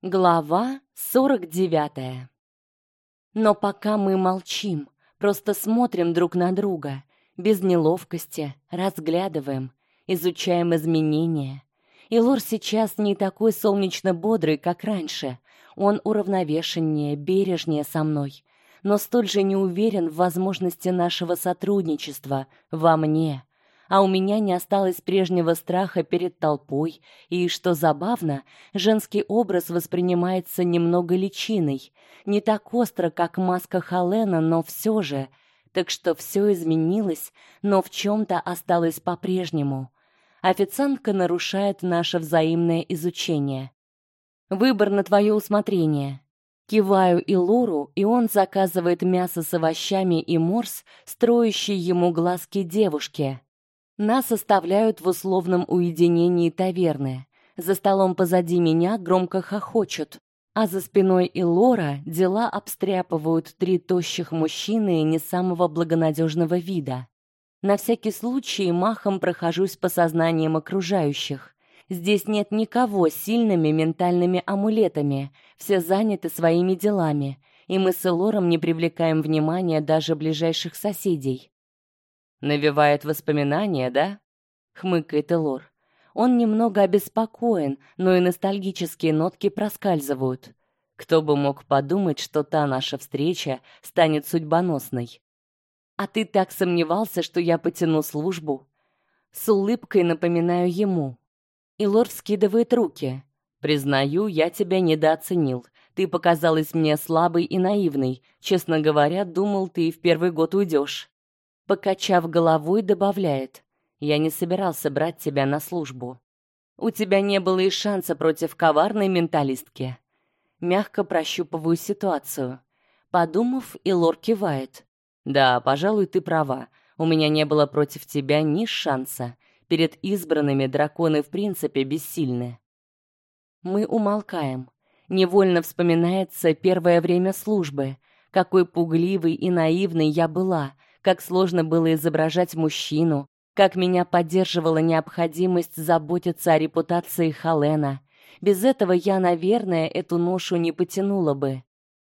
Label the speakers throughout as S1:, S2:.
S1: Глава 49. Но пока мы молчим, просто смотрим друг на друга, без неловкости, разглядываем, изучаем изменения. И Лор сейчас не такой солнечно бодрый, как раньше. Он уравновешеннее, бережнее со мной, но столь же не уверен в возможности нашего сотрудничества во мне а у меня не осталось прежнего страха перед толпой, и что забавно, женский образ воспринимается немного личиной, не так остро, как маска Халена, но все же. Так что все изменилось, но в чем то осталось по-прежнему. Официантка нарушает наше взаимное изучение. Выбор на твое усмотрение. Киваю и Лору, и он заказывает мясо с овощами и морс, строящий ему глазки девушке. Нас оставляют в условном уединении таверны. За столом позади меня громко хохочут, а за спиной и Лора дела обстряпывают три тощих мужчины не самого благонадежного вида. На всякий случай махом прохожусь по сознаниям окружающих. Здесь нет никого с сильными ментальными амулетами, все заняты своими делами, и мы с Лором не привлекаем внимания даже ближайших соседей.
S2: Навевает воспоминания, да?
S1: хмыкает Элор. Он немного обеспокоен, но и ностальгические нотки проскальзывают.
S2: Кто бы мог подумать, что та наша встреча станет судьбоносной.
S1: А ты так сомневался, что я потяну службу? С улыбкой напоминаю ему. Илор скидывает руки.
S2: Признаю, я тебя недооценил. Ты показалась мне слабой и наивной. Честно говоря, думал, ты в первый год уйдешь.
S1: Покачав головой, добавляет: "Я не собирался брать тебя на службу. У тебя не было и шанса против коварной менталистки". Мягко прощупываю ситуацию. Подумав, Илор кивает.
S2: "Да, пожалуй, ты права. У меня не было против тебя ни шанса. Перед избранными драконы в принципе бессильны".
S1: Мы умолкаем. Невольно вспоминается первое время службы, какой пугливой и наивной я была как сложно было изображать мужчину, как меня поддерживала необходимость заботиться о репутации Халена. Без этого я, наверное, эту ношу не потянула бы.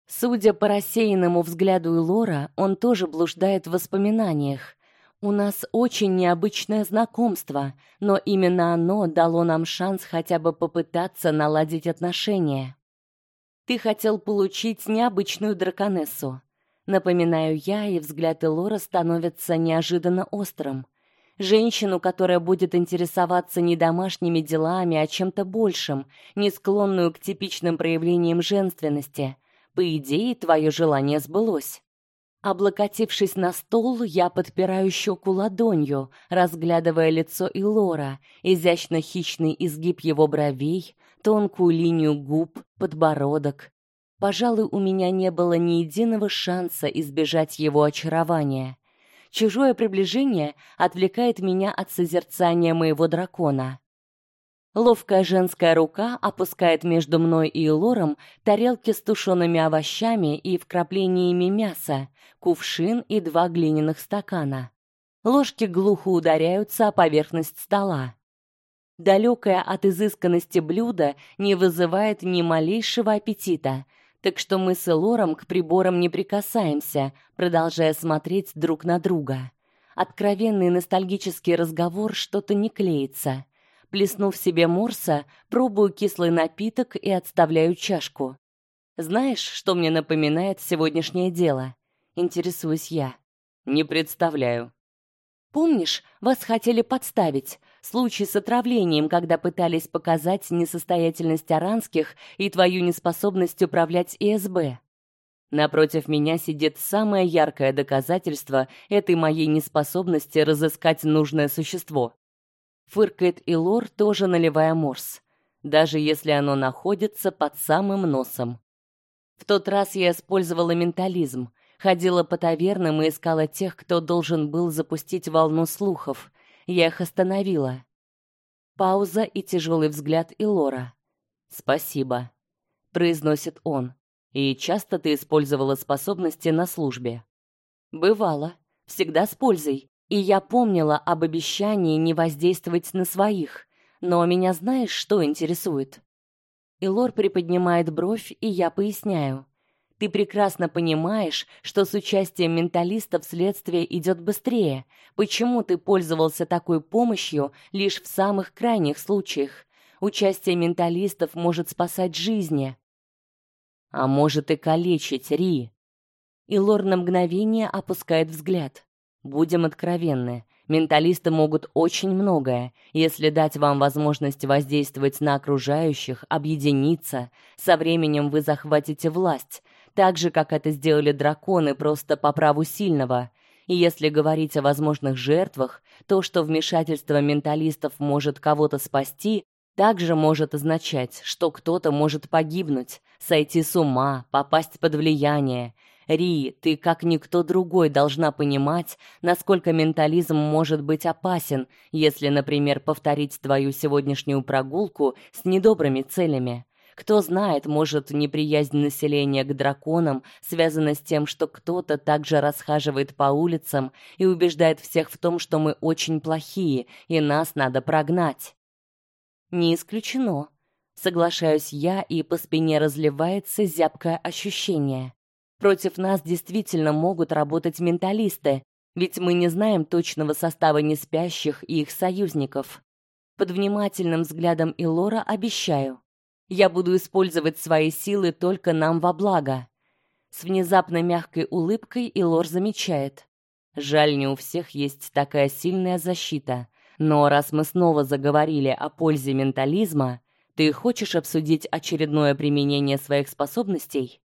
S1: Судя по рассеянному взгляду Лора, он тоже блуждает в воспоминаниях. У нас очень необычное знакомство, но именно оно дало нам шанс хотя бы попытаться наладить отношения. Ты хотел получить необычную драконессу. Напоминаю я, и взгляд Элора становится неожиданно острым. Женщину, которая будет интересоваться не домашними делами, а чем-то большим, не склонную к типичным проявлениям женственности. По идее, твое желание сбылось. Облокотившись на стол, я подпираю щеку ладонью, разглядывая лицо Илора, изящно хищный изгиб его бровей, тонкую линию губ, подбородок, Пожалуй, у меня не было ни единого шанса избежать его очарования. Чужое приближение отвлекает меня от созерцания моего дракона. Ловкая женская рука опускает между мной и Лором тарелки с тушеными овощами и вкраплениями мяса, кувшин и два глиняных стакана. Ложки глухо ударяются о поверхность стола. Далекое от изысканности блюдо не вызывает ни малейшего аппетита, так что мы с Элором к приборам не прикасаемся, продолжая смотреть друг на друга. Откровенный ностальгический разговор что-то не клеится. Плеснув себе морса, пробую кислый напиток и отставляю чашку. Знаешь, что мне напоминает сегодняшнее дело? Интересуюсь я.
S2: Не представляю.
S1: Помнишь, вас хотели подставить? Случай с отравлением, когда пытались показать несостоятельность аранских и твою неспособность управлять ИСБ.
S2: Напротив меня сидит самое яркое доказательство этой моей неспособности разыскать нужное существо.
S1: Фыркает Илор, тоже наливая морс, даже если оно находится под самым носом. В тот раз я использовала ментализм, ходила по тавернам и искала тех, кто должен был запустить волну слухов. Я их остановила. Пауза и тяжелый взгляд Илора.
S2: Спасибо, произносит он. И часто ты использовала способности на службе?
S1: Бывало, всегда с пользой. И я помнила об обещании не воздействовать на своих. Но меня знаешь, что интересует? Илор приподнимает бровь, и я поясняю. Ты прекрасно понимаешь, что с участием менталистов следствие идет быстрее. Почему ты пользовался такой помощью лишь в самых крайних случаях? Участие менталистов может спасать жизни, а может и калечить Ри. И Лор на мгновение опускает взгляд. Будем откровенны, менталисты могут очень многое, если дать вам возможность воздействовать на окружающих, объединиться, со временем вы захватите власть, так же как это сделали драконы просто по праву сильного. И если говорить о возможных жертвах, то, что вмешательство менталистов может кого-то спасти, также может означать, что кто-то может погибнуть, сойти с ума, попасть под влияние. Ри, ты как никто другой должна понимать, насколько ментализм может быть опасен, если, например, повторить твою сегодняшнюю прогулку с недобрыми целями. Кто знает, может, неприязнь населения к драконам связана с тем, что кто-то также расхаживает по улицам и убеждает всех в том, что мы очень плохие и нас надо прогнать. Не исключено. Соглашаюсь я, и по спине разливается зябкое ощущение. Против нас действительно могут работать менталисты, ведь мы не знаем точного состава неспящих и их союзников. Под внимательным взглядом Илора обещаю, я буду использовать свои силы только нам во благо. С внезапно мягкой улыбкой Илор замечает: жаль, не у всех есть такая сильная защита. Но раз мы снова заговорили о пользе ментализма, ты хочешь обсудить очередное применение своих способностей?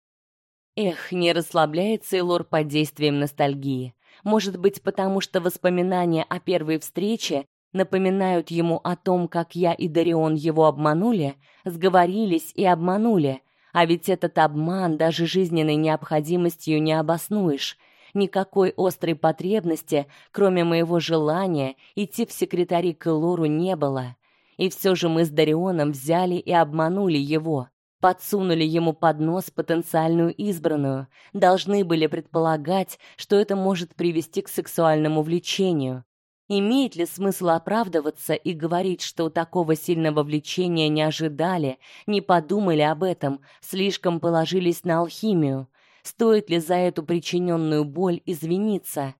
S1: Эх, не расслабляется Илор под действием ностальгии. Может быть, потому что воспоминания о первой встрече напоминают ему о том, как я и Дарион его обманули, сговорились и обманули. А ведь этот обман даже жизненной необходимостью не обоснуешь. Никакой острой потребности, кроме моего желания, идти в секретари к Лору не было. И все же мы с Дарионом взяли и обманули его. Подсунули ему под нос потенциальную избранную. Должны были предполагать, что это может привести к сексуальному влечению. Имеет ли смысл оправдываться и говорить, что такого сильного влечения не ожидали, не подумали об этом, слишком положились на алхимию? Стоит ли за эту причиненную боль извиниться?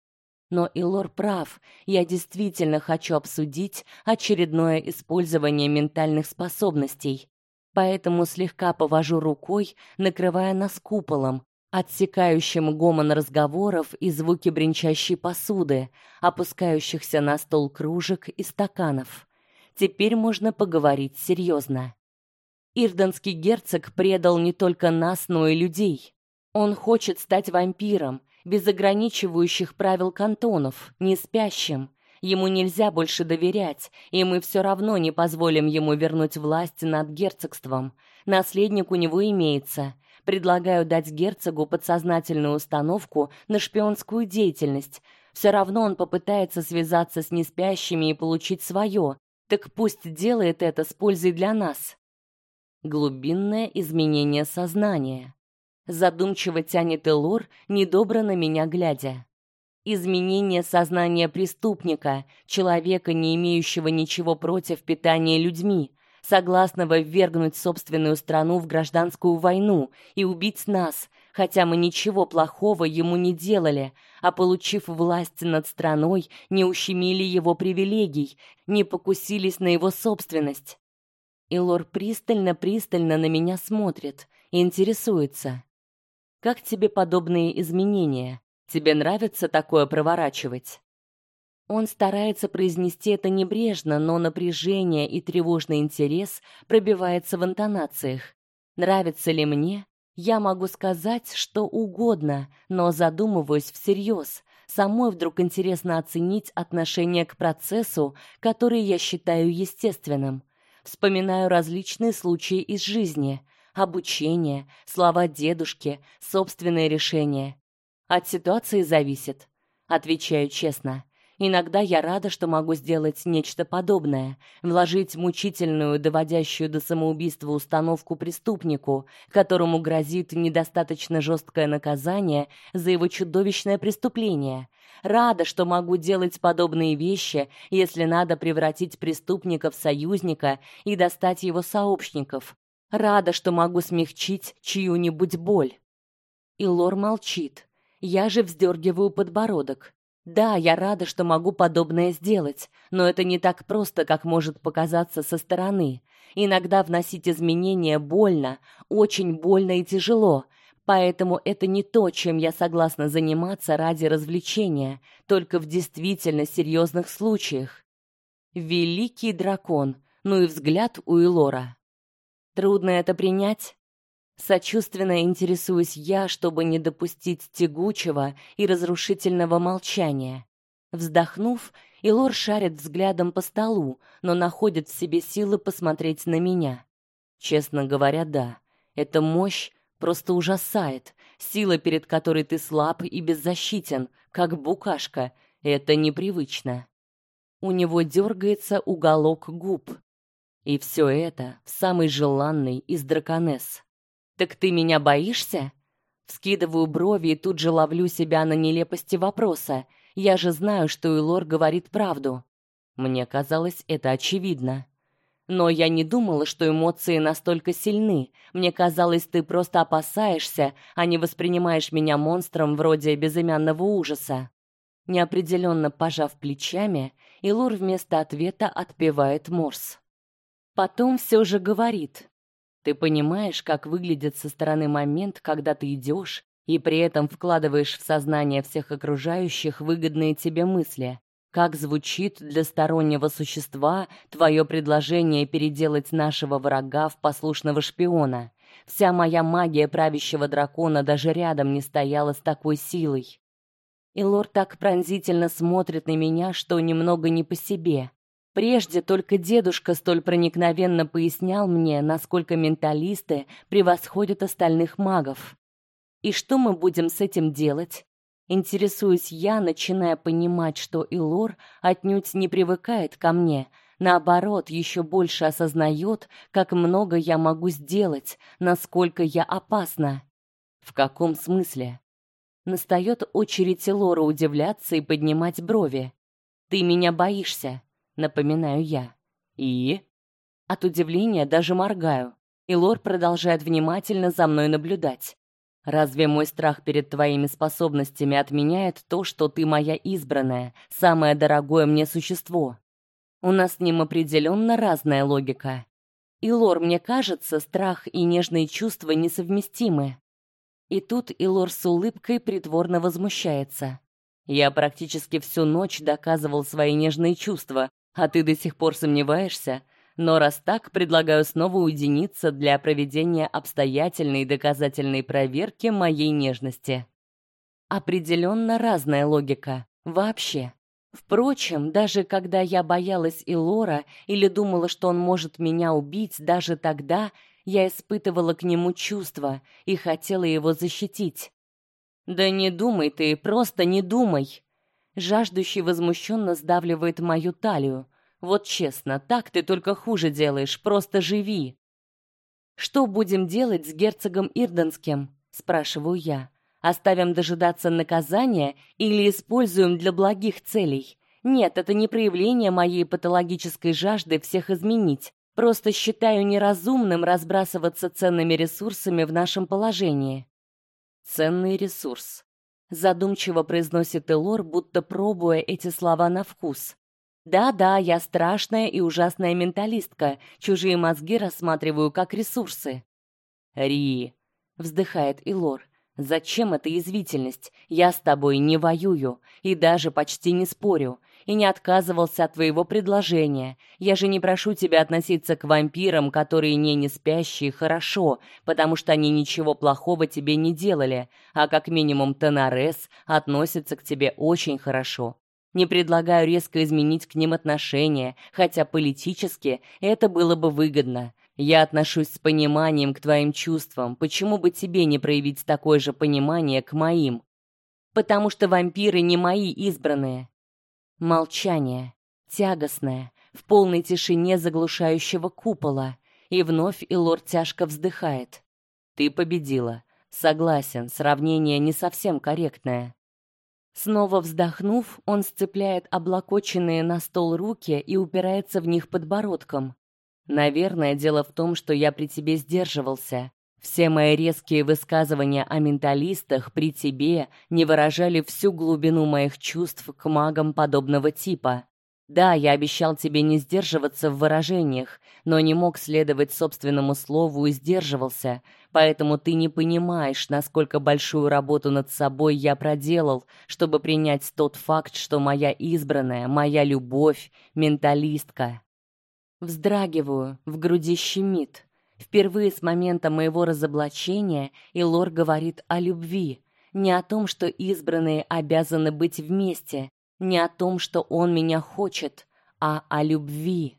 S1: Но Илор прав. Я действительно хочу обсудить очередное использование ментальных способностей. Поэтому слегка повожу рукой, накрывая нас куполом, отсекающим гомон разговоров и звуки бренчащей посуды, опускающихся на стол кружек и стаканов. Теперь можно поговорить серьезно. Ирданский герцог предал не только нас, но и людей. Он хочет стать вампиром, без ограничивающих правил кантонов, не спящим. Ему нельзя больше доверять, и мы все равно не позволим ему вернуть власть над герцогством. Наследник у него имеется, Предлагаю дать герцогу подсознательную установку на шпионскую деятельность. Все равно он попытается связаться с неспящими и получить свое. Так пусть делает это с пользой для нас. Глубинное изменение сознания. Задумчиво тянет Элор, недобро на меня глядя. Изменение сознания преступника, человека, не имеющего ничего против питания людьми, согласного ввергнуть собственную страну в гражданскую войну и убить нас, хотя мы ничего плохого ему не делали, а получив власть над страной, не ущемили его привилегий, не покусились на его собственность. Илор пристально-пристально на меня смотрит и интересуется: "Как тебе подобные изменения? Тебе нравится такое проворачивать?" Он старается произнести это небрежно, но напряжение и тревожный интерес пробивается в интонациях. Нравится ли мне? Я могу сказать что угодно, но задумываюсь всерьез. Самой вдруг интересно оценить отношение к процессу, который я считаю естественным. Вспоминаю различные случаи из жизни: обучение, слова дедушки, собственные решения. От ситуации зависит, отвечаю честно. Иногда я рада, что могу сделать нечто подобное, вложить мучительную, доводящую до самоубийства установку преступнику, которому грозит недостаточно жесткое наказание за его чудовищное преступление. Рада, что могу делать подобные вещи, если надо превратить преступника в союзника и достать его сообщников. Рада, что могу смягчить чью-нибудь боль. И Лор молчит. Я же вздергиваю подбородок. Да, я рада, что могу подобное сделать, но это не так просто, как может показаться со стороны. Иногда вносить изменения больно, очень больно и тяжело, поэтому это не то, чем я согласна заниматься ради развлечения, только в действительно серьезных случаях. Великий дракон, ну и взгляд у Илора. Трудно это принять? Сочувственно интересуюсь я, чтобы не допустить тягучего и разрушительного молчания. Вздохнув, Илор шарит взглядом по столу, но находит в себе силы посмотреть на меня. Честно говоря, да. Эта мощь просто ужасает. Сила, перед которой ты слаб и беззащитен, как букашка, это непривычно. У него дергается уголок губ. И все это в самый желанный из драконесс. Так ты меня боишься? Вскидываю брови и тут же ловлю себя на нелепости вопроса. Я же знаю, что Илор говорит правду. Мне казалось, это очевидно. Но я не думала, что эмоции настолько сильны. Мне казалось, ты просто опасаешься, а не воспринимаешь меня монстром вроде безымянного ужаса. Неопределенно пожав плечами, Илор вместо ответа отпевает морс. Потом все же говорит: ты понимаешь, как выглядит со стороны момент, когда ты идешь и при этом вкладываешь в сознание всех окружающих выгодные тебе мысли. Как звучит для стороннего существа твое предложение переделать нашего врага в послушного шпиона? Вся моя магия правящего дракона даже рядом не стояла с такой силой. И лорд так пронзительно смотрит на меня, что немного не по себе. Прежде только дедушка столь проникновенно пояснял мне, насколько менталисты превосходят остальных магов. И что мы будем с этим делать? Интересуюсь я, начиная понимать, что Илор отнюдь не привыкает ко мне, наоборот, еще больше осознает, как много я могу сделать, насколько я опасна. В каком смысле? Настает очередь Илора удивляться и поднимать брови. Ты меня боишься? Напоминаю я. И от удивления даже моргаю. И Лор продолжает внимательно за мной наблюдать. Разве мой страх перед твоими способностями отменяет то, что ты моя избранная, самое дорогое мне существо? У нас с ним определенно разная логика. И Лор, мне кажется, страх и нежные чувства несовместимы. И тут Илор с улыбкой притворно возмущается. Я практически всю ночь доказывал свои нежные чувства, а ты до сих пор сомневаешься? Но раз так, предлагаю снова уединиться для проведения обстоятельной доказательной проверки моей нежности. Определенно разная логика. Вообще. Впрочем, даже когда я боялась Илора или думала, что он может меня убить, даже тогда я испытывала к нему чувства и хотела его защитить. Да не думай ты, просто не думай. Жаждущий возмущенно сдавливает мою талию. Вот честно, так ты только хуже делаешь, просто живи. Что будем делать с герцогом Ирденским? спрашиваю я. Оставим дожидаться наказания или используем для благих целей? Нет, это не проявление моей патологической жажды всех изменить. Просто считаю неразумным разбрасываться ценными ресурсами в нашем положении. Ценный ресурс задумчиво произносит Элор, будто пробуя эти слова на вкус. Да-да, я страшная и ужасная менталистка. Чужие мозги рассматриваю как ресурсы. Ри, вздыхает Илор. Зачем эта извитительность? Я с тобой не воюю и даже почти не спорю и не отказывался от твоего предложения. Я же не прошу тебя относиться к вампирам, которые не не спящие, хорошо, потому что они ничего плохого тебе не делали, а как минимум Тонарес относится к тебе очень хорошо. Не предлагаю резко изменить к ним отношения, хотя политически это было бы выгодно. Я отношусь с пониманием к твоим чувствам. Почему бы тебе не проявить такое же понимание к моим? Потому что вампиры не мои избранные. Молчание, тягостное, в полной тишине заглушающего купола, и вновь Илор тяжко вздыхает. Ты победила. Согласен, сравнение не совсем корректное. Снова вздохнув, он сцепляет облокоченные на стол руки и упирается в них подбородком. Наверное, дело в том, что я при тебе сдерживался. Все мои резкие высказывания о менталистах при тебе не выражали всю глубину моих чувств к магам подобного типа. Да, я обещал тебе не сдерживаться в выражениях, но не мог следовать собственному слову и сдерживался, поэтому ты не понимаешь, насколько большую работу над собой я проделал, чтобы принять тот факт, что моя избранная, моя любовь, менталистка. Вздрагиваю, в груди щемит. Впервые с момента моего разоблачения Илор говорит о любви, не о том, что избранные обязаны быть вместе, не о том, что он меня хочет, а о любви.